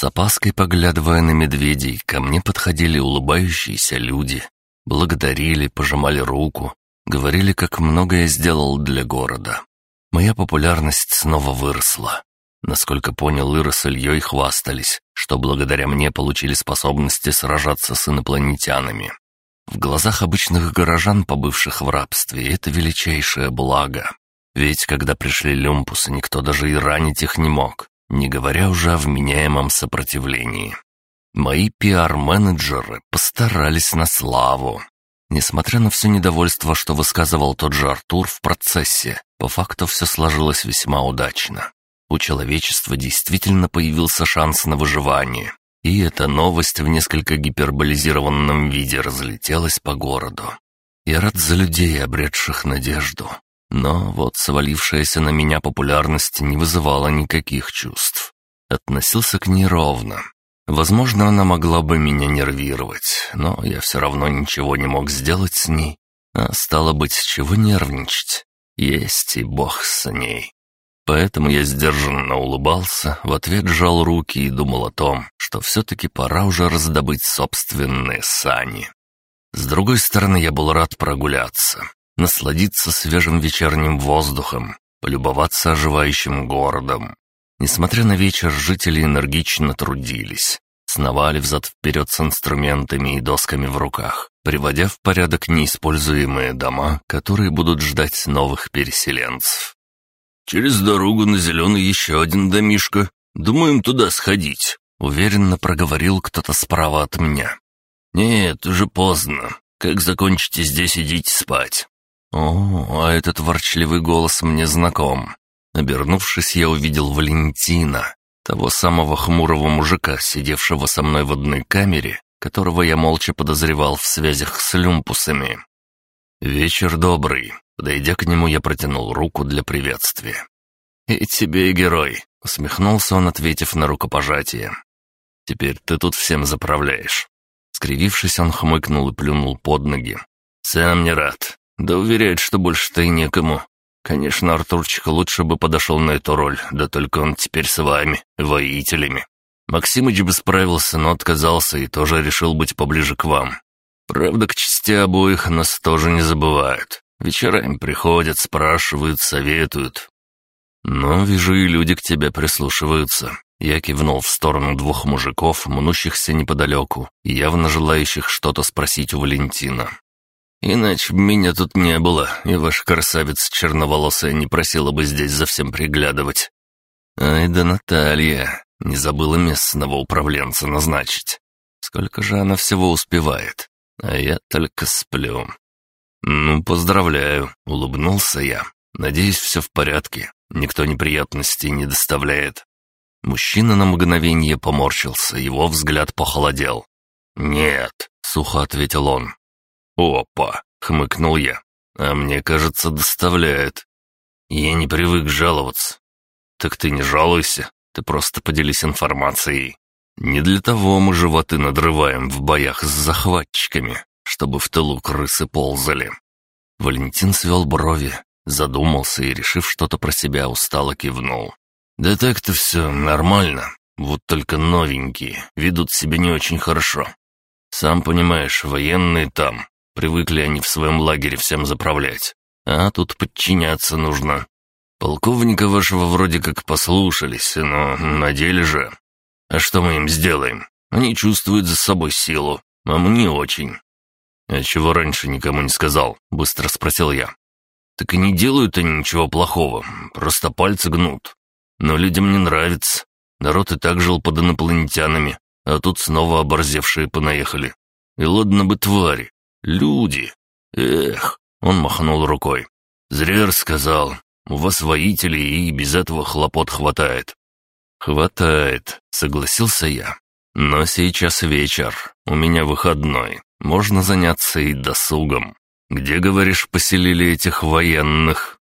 С опаской поглядывая на медведей, ко мне подходили улыбающиеся люди. Благодарили, пожимали руку, говорили, как много я сделал для города. Моя популярность снова выросла. Насколько понял, Ира с Ильей хвастались, что благодаря мне получили способности сражаться с инопланетянами. В глазах обычных горожан, побывших в рабстве, это величайшее благо. Ведь когда пришли люмпусы, никто даже и ранить их не мог не говоря уже о вменяемом сопротивлении. Мои пиар-менеджеры постарались на славу. Несмотря на все недовольство, что высказывал тот же Артур в процессе, по факту все сложилось весьма удачно. У человечества действительно появился шанс на выживание, и эта новость в несколько гиперболизированном виде разлетелась по городу. Я рад за людей, обретших надежду, но вот свалившаяся на меня популярность не вызывала никаких чувств. Относился к ней ровно. Возможно, она могла бы меня нервировать, но я все равно ничего не мог сделать с ней. А стало быть, чего нервничать? Есть и бог с ней. Поэтому я сдержанно улыбался, в ответ жал руки и думал о том, что все-таки пора уже раздобыть собственные сани. С другой стороны, я был рад прогуляться насладиться свежим вечерним воздухом, полюбоваться оживающим городом. Несмотря на вечер, жители энергично трудились. Сновали взад-вперед с инструментами и досками в руках, приводя в порядок неиспользуемые дома, которые будут ждать новых переселенцев. «Через дорогу на зеленый еще один домишко. Думаем туда сходить», — уверенно проговорил кто-то справа от меня. «Нет, уже поздно. Как закончите здесь, идите спать. О, а этот ворчливый голос мне знаком. Обернувшись, я увидел Валентина, того самого хмурого мужика, сидевшего со мной в одной камере, которого я молча подозревал в связях с люмпусами. «Вечер добрый». Подойдя к нему, я протянул руку для приветствия. «И тебе, герой», — усмехнулся он, ответив на рукопожатие. «Теперь ты тут всем заправляешь». Скривившись, он хмыкнул и плюнул под ноги. «Сам не рад. Да уверяет, что больше-то и некому. Конечно, Артурчик лучше бы подошел на эту роль, да только он теперь с вами, воителями. Максимыч бы справился, но отказался и тоже решил быть поближе к вам. Правда, к чести обоих нас тоже не забывают. Вечерами приходят, спрашивают, советуют. Но вижу, и люди к тебе прислушиваются. Я кивнул в сторону двух мужиков, мнущихся неподалеку, явно желающих что-то спросить у Валентина. Иначе меня тут не было, и ваш красавец черноволосая не просила бы здесь за всем приглядывать. Ай да Наталья, не забыла местного управленца назначить. Сколько же она всего успевает, а я только сплю. Ну, поздравляю, улыбнулся я. Надеюсь, все в порядке, никто неприятностей не доставляет. Мужчина на мгновение поморщился, его взгляд похолодел. «Нет», — сухо ответил он, «Опа!» — хмыкнул я. «А мне, кажется, доставляет. Я не привык жаловаться». «Так ты не жалуйся, ты просто поделись информацией. Не для того мы животы надрываем в боях с захватчиками, чтобы в тылу крысы ползали». Валентин свел брови, задумался и, решив что-то про себя, устало кивнул. «Да так-то все нормально. Вот только новенькие ведут себя не очень хорошо. Сам понимаешь, военные там, Привыкли они в своем лагере всем заправлять. А тут подчиняться нужно. Полковника вашего вроде как послушались, но на деле же... А что мы им сделаем? Они чувствуют за собой силу, а мы не очень. «А чего раньше никому не сказал?» — быстро спросил я. «Так и не делают они ничего плохого, просто пальцы гнут. Но людям не нравится. Народ и так жил под инопланетянами, а тут снова оборзевшие понаехали. И ладно бы твари, Люди! Эх!» Он махнул рукой. «Зря сказал. У вас воители и без этого хлопот хватает». «Хватает», — согласился я. «Но сейчас вечер. У меня выходной. Можно заняться и досугом. Где, говоришь, поселили этих военных?»